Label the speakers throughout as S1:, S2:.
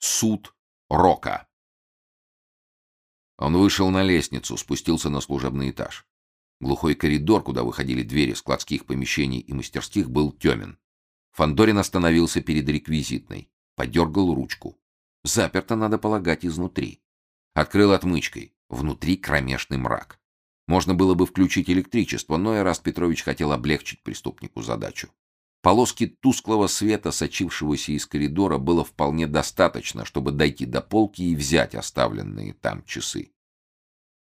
S1: Суд Рока. Он вышел на лестницу, спустился на служебный этаж. Глухой коридор, куда выходили двери складских помещений и мастерских, был темен. Фандорин остановился перед реквизитной, подергал ручку. Заперто, надо полагать, изнутри. Открыл отмычкой. Внутри кромешный мрак. Можно было бы включить электричество, но Эраст Петрович хотел облегчить преступнику задачу. Полоски тусклого света, сочившегося из коридора, было вполне достаточно, чтобы дойти до полки и взять оставленные там часы.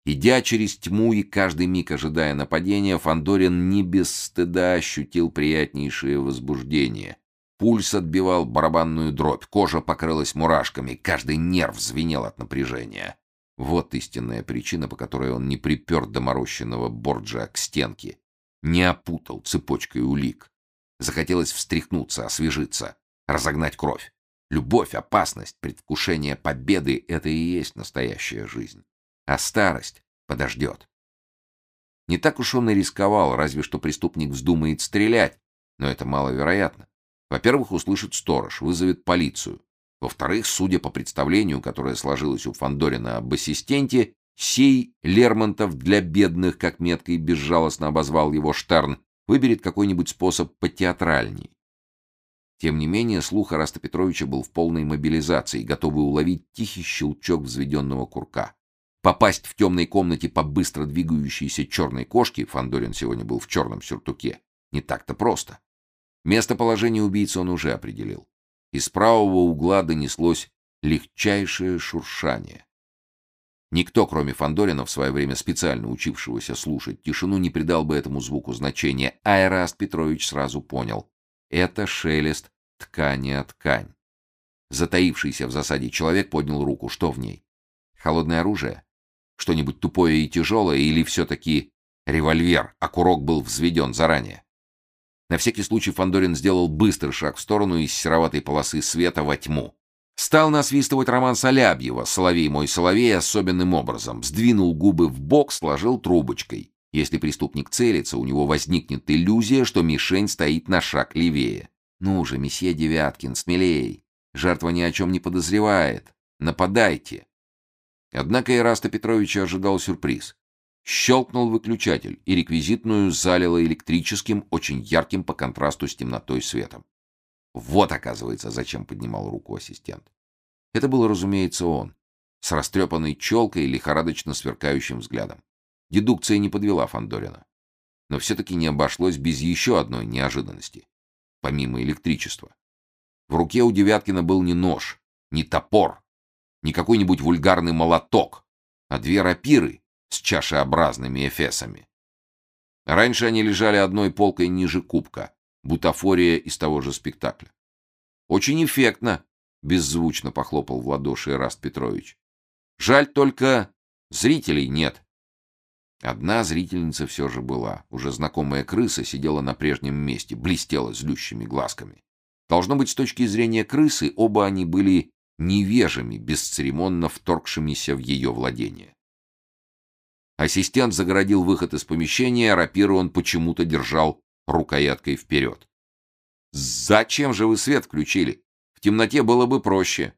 S1: Идя через тьму и каждый миг ожидая нападения, Фандорин не без стыда ощутил приятнейшее возбуждение. Пульс отбивал барабанную дробь, кожа покрылась мурашками, каждый нерв звенел от напряжения. Вот истинная причина, по которой он не припер доморощенного Борджа к стенке, не опутал цепочкой улик. Захотелось встряхнуться, освежиться, разогнать кровь. Любовь, опасность, предвкушение победы — это и есть настоящая жизнь. А старость подождет. Не так уж он и рисковал, разве что преступник вздумает стрелять, но это маловероятно. Во-первых, услышит сторож, вызовет полицию. Во-вторых, судя по представлению, которое сложилось у Фандорина об ассистенте, сей Лермонтов для бедных, как метко и безжалостно обозвал его Штерн, выберет какой-нибудь способ потеатральней. Тем не менее, слух Араста Петровича был в полной мобилизации, готовый уловить тихий щелчок взведенного курка. Попасть в темной комнате по быстро двигающейся черной кошке, Фандорин сегодня был в черном сюртуке, не так-то просто. Местоположение убийцы он уже определил. Из правого угла донеслось легчайшее шуршание. Никто, кроме Фандорина, в свое время специально учившегося слушать тишину, не придал бы этому звуку значения. Айраст Петрович сразу понял — это шелест ткани о ткань. Затаившийся в засаде человек поднял руку. Что в ней? Холодное оружие? Что-нибудь тупое и тяжелое или все-таки револьвер, а курок был взведен заранее? На всякий случай Фандорин сделал быстрый шаг в сторону из сероватой полосы света во тьму. Стал насвистывать роман Солябьева «Соловей мой соловей» особенным образом. Сдвинул губы в бок, сложил трубочкой. Если преступник целится, у него возникнет иллюзия, что мишень стоит на шаг левее. Ну же, месье Девяткин, смелей. Жертва ни о чем не подозревает. Нападайте. Однако Ираста Петровича ожидал сюрприз. Щелкнул выключатель, и реквизитную залило электрическим, очень ярким по контрасту с темнотой светом. Вот, оказывается, зачем поднимал руку ассистент. Это был, разумеется, он, с растрепанной челкой и лихорадочно сверкающим взглядом. Дедукция не подвела Фандорина. Но все-таки не обошлось без еще одной неожиданности, помимо электричества. В руке у Девяткина был не нож, не топор, не какой-нибудь вульгарный молоток, а две рапиры, с чашеобразными эфесами. Раньше они лежали одной полкой ниже кубка, бутафория из того же спектакля. Очень эффектно, беззвучно похлопал в ладоши Раст Петрович. Жаль только зрителей нет. Одна зрительница все же была. Уже знакомая крыса сидела на прежнем месте, блестела злющими глазками. Должно быть, с точки зрения крысы, оба они были невежими, бесцеремонно вторгшимися в ее владение. Ассистент загородил выход из помещения, рапиру он почему-то держал рукояткой вперед. «Зачем же вы свет включили? В темноте было бы проще».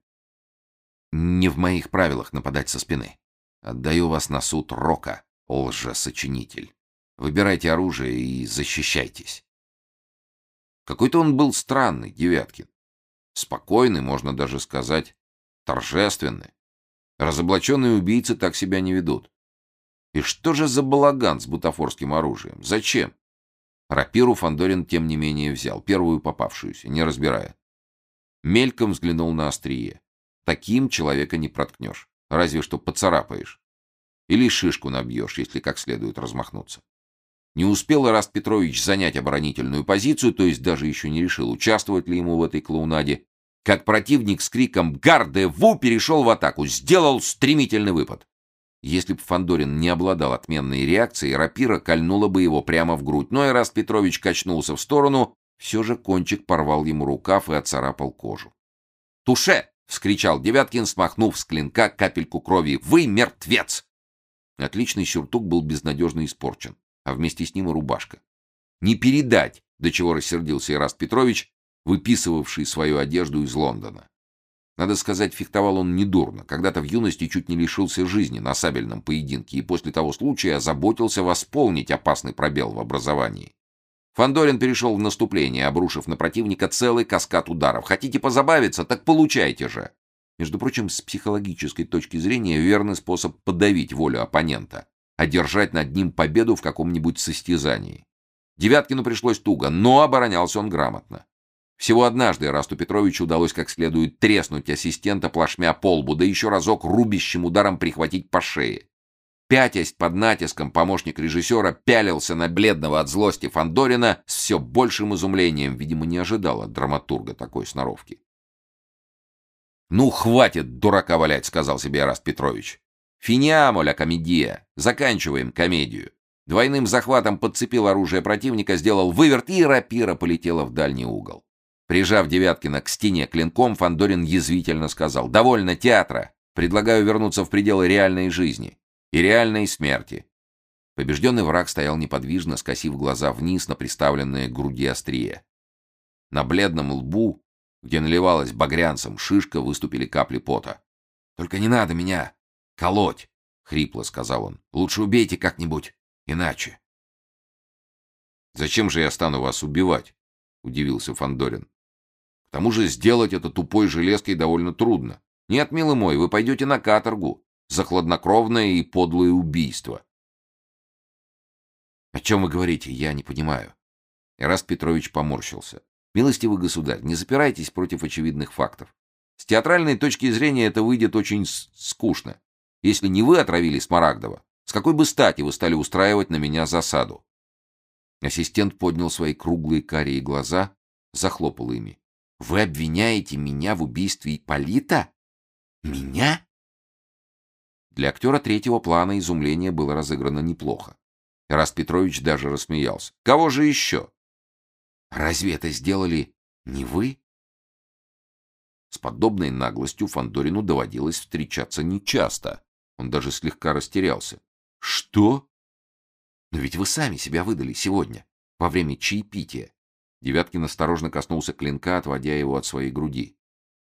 S1: «Не в моих правилах нападать со спины. Отдаю вас на суд Рока, лжесочинитель. Выбирайте оружие и защищайтесь». Какой-то он был странный, Девяткин. Спокойный, можно даже сказать, торжественный. Разоблаченные убийцы так себя не ведут. И что же за балаган с бутафорским оружием? Зачем? Рапиру Фандорин тем не менее взял, первую попавшуюся, не разбирая. Мельком взглянул на острие. Таким человека не проткнешь, разве что поцарапаешь. Или шишку набьешь, если как следует размахнуться. Не успел Ираст Петрович занять оборонительную позицию, то есть даже еще не решил, участвовать ли ему в этой клоунаде, как противник с криком «Гарде-ву!» перешел в атаку, сделал стремительный выпад. Если бы Фандорин не обладал отменной реакцией, рапира кольнула бы его прямо в грудь. Но и раз Петрович качнулся в сторону, все же кончик порвал ему рукав и отцарапал кожу. «Туше!» — вскричал Девяткин, смахнув с клинка капельку крови. «Вы мертвец!» Отличный сюртук был безнадежно испорчен, а вместе с ним и рубашка. Не передать, до чего рассердился Ираст Петрович, выписывавший свою одежду из Лондона. Надо сказать, фехтовал он недурно. Когда-то в юности чуть не лишился жизни на сабельном поединке и после того случая озаботился восполнить опасный пробел в образовании. Фандорин перешел в наступление, обрушив на противника целый каскад ударов. Хотите позабавиться, так получайте же. Между прочим, с психологической точки зрения верный способ подавить волю оппонента, одержать над ним победу в каком-нибудь состязании. Девяткину пришлось туго, но оборонялся он грамотно. Всего однажды Расту Петровичу удалось как следует треснуть ассистента плашмя по лбу, да еще разок рубящим ударом прихватить по шее. Пятясь под натиском, помощник режиссера пялился на бледного от злости Фандорина с все большим изумлением, видимо, не ожидал от драматурга такой сноровки. «Ну, хватит дурака валять», — сказал себе Раст Петрович. «Финиамо ля комедия. Заканчиваем комедию». Двойным захватом подцепил оружие противника, сделал выверт, и рапира полетела в дальний угол. Прижав Девяткина к стене клинком, Фандорин язвительно сказал: "Довольно театра. Предлагаю вернуться в пределы реальной жизни и реальной смерти". Побежденный враг стоял неподвижно, скосив глаза вниз на приставленные к груди острие. На бледном лбу, где наливалась багрянцем шишка, выступили капли пота. "Только не надо меня колоть", хрипло сказал он. "Лучше убейте как-нибудь, иначе". "Зачем же я стану вас убивать?" удивился Фандорин. Тому же сделать это тупой железкой довольно трудно. Нет, милый мой, вы пойдете на каторгу за хладнокровное и подлое убийство. О чем вы говорите, я не понимаю. Ираст Петрович поморщился. Милостивый государь, не запирайтесь против очевидных фактов. С театральной точки зрения это выйдет очень скучно. Если не вы отравили Смарагдова, с какой бы стати вы стали устраивать на меня засаду? Ассистент поднял свои круглые карие глаза, захлопал ими. Вы обвиняете меня в убийстве Ипполита? Меня? Для актера третьего плана изумление было разыграно неплохо. Раст Петрович даже рассмеялся. Кого же еще? Разве это сделали не вы? С подобной наглостью Фандорину доводилось встречаться нечасто. Он даже слегка растерялся. Что? Но ведь вы сами себя выдали сегодня, во время чаепития. Девяткин осторожно коснулся клинка, отводя его от своей груди.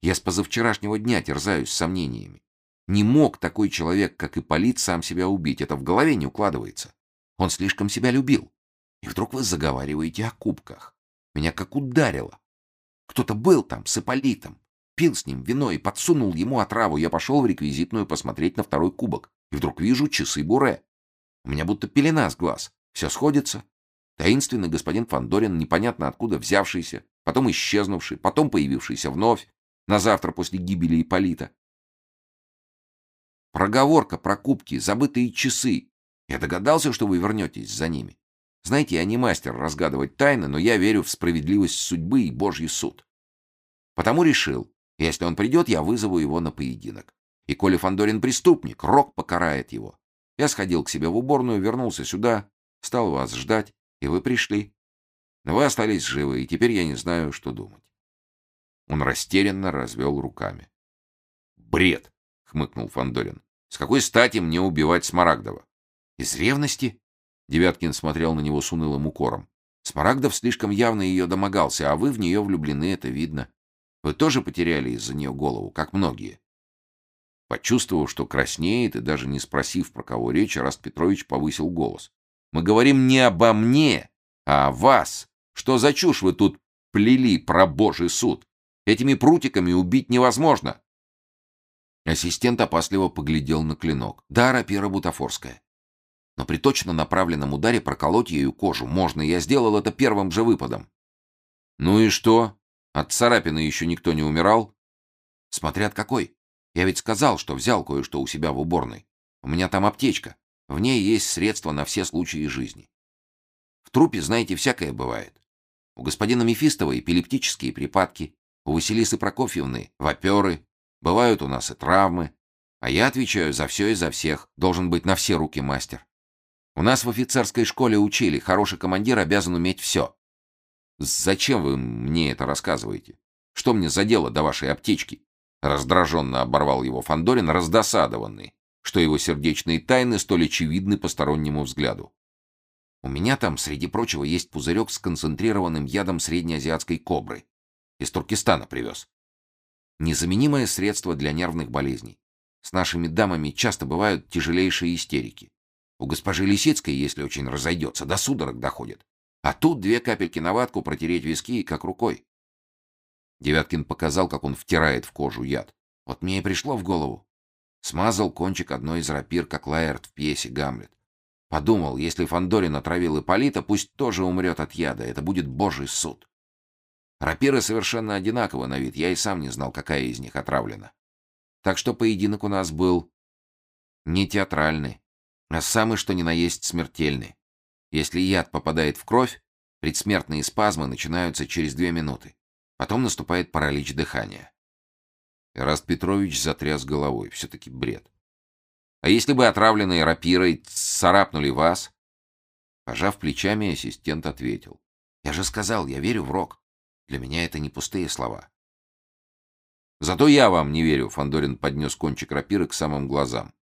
S1: Я с позавчерашнего дня терзаюсь сомнениями. Не мог такой человек, как и Полит, сам себя убить. Это в голове не укладывается. Он слишком себя любил. И вдруг вы заговариваете о кубках. Меня как ударило. Кто-то был там с Ипполитом, пил с ним вино и подсунул ему отраву. Я пошел в реквизитную посмотреть на второй кубок. И вдруг вижу часы Буре. У меня будто пелена с глаз. Все сходится. Таинственный господин Фандорин, непонятно откуда взявшийся, потом исчезнувший, потом появившийся вновь, на завтра после гибели Ипполита. Проговорка про кубки, забытые часы. Я догадался, что вы вернетесь за ними. Знаете, я не мастер разгадывать тайны, но я верю в справедливость судьбы и Божий суд. Потому решил, если он придет, я вызову его на поединок. И коли Фандорин преступник, Рок покарает его. Я сходил к себе в уборную, вернулся сюда, стал вас ждать. И вы пришли. Но вы остались живы, и теперь я не знаю, что думать. Он растерянно развел руками. Бред, хмыкнул Фандорин. С какой стати мне убивать Смарагдова? Из ревности? Девяткин смотрел на него с унылым укором. Смарагдов слишком явно ее домогался, а вы в нее влюблены, это видно. Вы тоже потеряли из-за нее голову, как многие. Почувствовав, что краснеет, и даже не спросив, про кого речь, Раст Петрович повысил голос. Мы говорим не обо мне, а о вас. Что за чушь вы тут плели про Божий суд? Этими прутиками убить невозможно. Ассистент опасливо поглядел на клинок. Да, рапира бутафорская. Но при точно направленном ударе проколоть ею кожу можно, я сделал это первым же выпадом. Ну и что? От царапины еще никто не умирал? Смотря от какой. Я ведь сказал, что взял кое-что у себя в уборной. У меня там аптечка. В ней есть средства на все случаи жизни. В трупе, знаете, всякое бывает. У господина Мефистова эпилептические припадки, у Василисы Прокофьевны ваперы, бывают у нас и травмы. А я отвечаю за все и за всех, должен быть на все руки мастер. У нас в офицерской школе учили, хороший командир обязан уметь все. Зачем вы мне это рассказываете? Что мне за дело до вашей аптечки? Раздраженно оборвал его Фандорин, раздосадованный что его сердечные тайны столь очевидны постороннему взгляду. У меня там, среди прочего, есть пузырек с концентрированным ядом среднеазиатской кобры. Из Туркестана привез. Незаменимое средство для нервных болезней. С нашими дамами часто бывают тяжелейшие истерики. У госпожи Лисицкой, если очень разойдется, до судорог доходит. А тут две капельки на ватку протереть виски как рукой. Девяткин показал, как он втирает в кожу яд. Вот мне и пришло в голову. Смазал кончик одной из рапир, как Лаэрт в пьесе «Гамлет». Подумал, если Фандорин отравил Ипполита, пусть тоже умрет от яда, это будет божий суд. Рапиры совершенно одинаковы на вид, я и сам не знал, какая из них отравлена. Так что поединок у нас был не театральный, а самый что ни на есть смертельный. Если яд попадает в кровь, предсмертные спазмы начинаются через две минуты. Потом наступает паралич дыхания. Раст Петрович затряс головой. Все-таки бред. А если бы отравленные рапирой царапнули вас? Пожав плечами, ассистент ответил. Я же сказал, я верю в рок. Для меня это не пустые слова. Зато я вам не верю, Фандорин поднес кончик рапиры к самым глазам.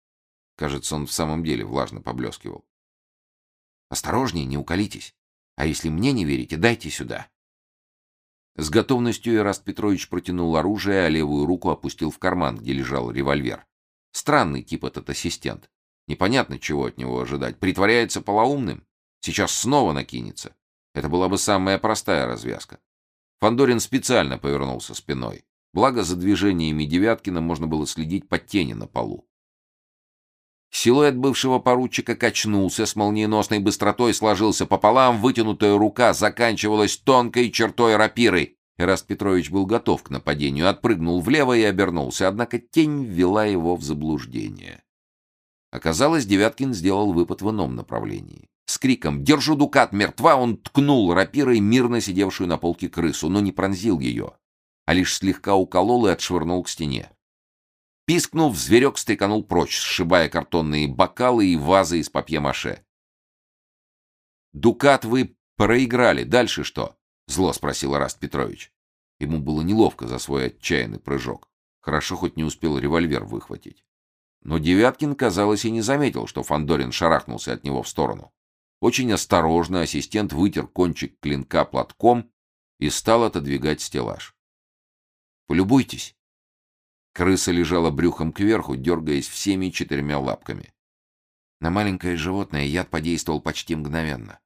S1: Кажется, он в самом деле влажно поблескивал. Осторожнее, не уколитесь. А если мне не верите, дайте сюда. С готовностью Ираст Петрович протянул оружие, а левую руку опустил в карман, где лежал револьвер. Странный тип этот ассистент. Непонятно, чего от него ожидать. Притворяется полоумным? Сейчас снова накинется. Это была бы самая простая развязка. Фандорин специально повернулся спиной. Благо, за движениями Девяткина можно было следить по тени на полу. Силуэт бывшего поручика качнулся, с молниеносной быстротой сложился пополам, вытянутая рука заканчивалась тонкой чертой рапиры. Эраст Петрович был готов к нападению, отпрыгнул влево и обернулся, однако тень ввела его в заблуждение. Оказалось, Девяткин сделал выпад в ином направлении. С криком «Держу дукат, мертва!» он ткнул рапирой мирно сидевшую на полке крысу, но не пронзил ее, а лишь слегка уколол и отшвырнул к стене. Пискнув, зверек стреканул прочь, сшибая картонные бокалы и вазы из папье-маше. «Дукат вы проиграли, дальше что?» — зло спросил Раст Петрович. Ему было неловко за свой отчаянный прыжок. Хорошо хоть не успел револьвер выхватить. Но Девяткин, казалось, и не заметил, что Фандорин шарахнулся от него в сторону. Очень осторожно ассистент вытер кончик клинка платком и стал отодвигать стеллаж. «Полюбуйтесь», Крыса лежала брюхом кверху, дергаясь всеми четырьмя лапками. На маленькое животное яд подействовал почти мгновенно.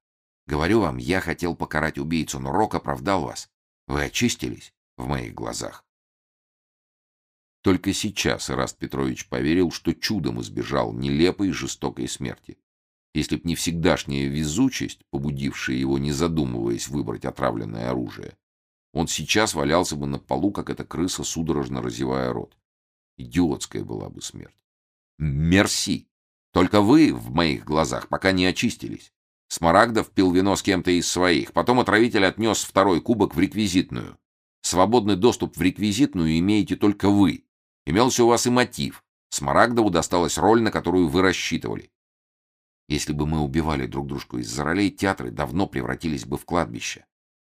S1: Говорю вам, я хотел покарать убийцу, но Рок оправдал вас. Вы очистились в моих глазах. Только сейчас Ираст Петрович поверил, что чудом избежал нелепой жестокой смерти. Если б не всегдашняя везучесть, побудившая его, не задумываясь, выбрать отравленное оружие, он сейчас валялся бы на полу, как эта крыса, судорожно разевая рот. Идиотская была бы смерть. Мерси. Только вы в моих глазах пока не очистились. Смарагдов пил вино с кем-то из своих. Потом отравитель отнес второй кубок в реквизитную. Свободный доступ в реквизитную имеете только вы. Имелся у вас и мотив. Смарагдову досталась роль, на которую вы рассчитывали. Если бы мы убивали друг дружку из-за ролей, театры давно превратились бы в кладбище.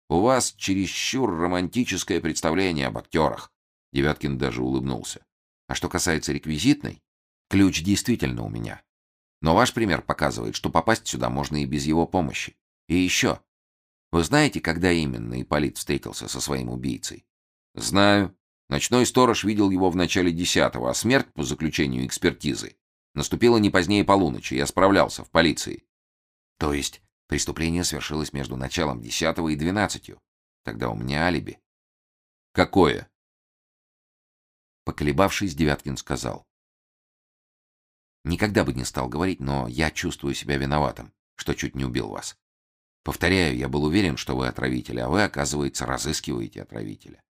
S1: У вас чересчур романтическое представление об актерах. Девяткин даже улыбнулся. А что касается реквизитной, ключ действительно у меня. Но ваш пример показывает, что попасть сюда можно и без его помощи. И еще. Вы знаете, когда именно Ипполит встретился со своим убийцей? Знаю. Ночной сторож видел его в начале десятого, а смерть, по заключению экспертизы, наступила не позднее полуночи. Я справлялся в полиции. То есть преступление свершилось между началом десятого и двенадцатью. Тогда у меня алиби. Какое? Поколебавшись, Девяткин сказал. «Никогда бы не стал говорить, но я чувствую себя виноватым, что чуть не убил вас. Повторяю, я был уверен, что вы отравитель, а вы, оказывается, разыскиваете отравителя.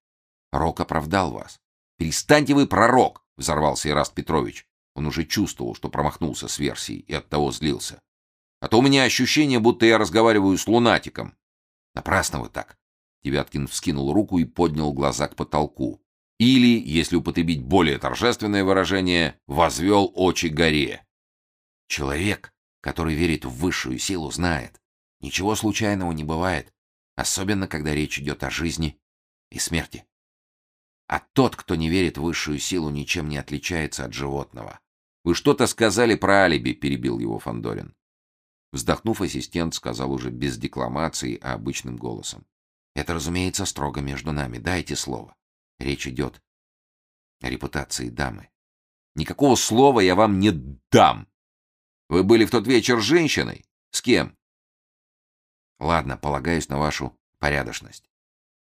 S1: Рок оправдал вас. Перестаньте вы пророк!» — взорвался Ираст Петрович. Он уже чувствовал, что промахнулся с версией, и оттого злился. «А то у меня ощущение, будто я разговариваю с лунатиком». «Напрасно вы так!» Девяткин вскинул руку и поднял глаза к потолку. Или, если употребить более торжественное выражение, возвел очи горе. Человек, который верит в высшую силу, знает, ничего случайного не бывает, особенно когда речь идет о жизни и смерти. А тот, кто не верит в высшую силу, ничем не отличается от животного. Вы что-то сказали про алиби, перебил его Фандорин. Вздохнув, ассистент сказал уже без декламации, а обычным голосом: "Это, разумеется, строго между нами. Дайте слово. Речь идет Репутации дамы. Никакого слова я вам не дам. Вы были в тот вечер женщиной? С кем? Ладно, полагаюсь на вашу порядочность.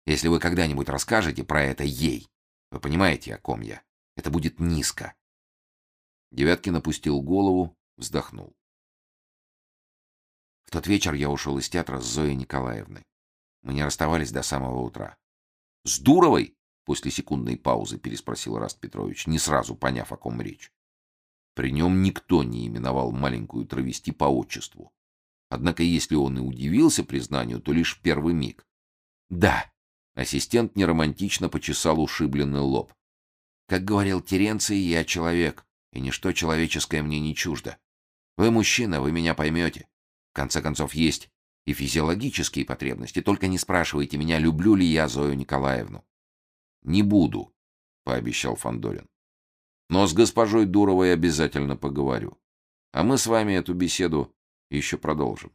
S1: Если вы когда-нибудь расскажете про это ей, вы понимаете, о ком я, это будет низко. Девяткин опустил голову, вздохнул. В тот вечер я ушел из театра с Зоей Николаевной. Мы не расставались до самого утра. «С Дуровой?» — после секундной паузы переспросил Раст Петрович, не сразу поняв, о ком речь. При нем никто не именовал маленькую травести по отчеству. Однако, если он и удивился признанию, то лишь в первый миг. «Да», — ассистент неромантично почесал ушибленный лоб. «Как говорил Теренций, я человек, и ничто человеческое мне не чуждо. Вы мужчина, вы меня поймете. В конце концов, есть и физиологические потребности. Только не спрашивайте меня, люблю ли я Зою Николаевну. Не буду, пообещал Фандорин. Но с госпожой Дуровой обязательно поговорю. А мы с вами эту беседу еще продолжим.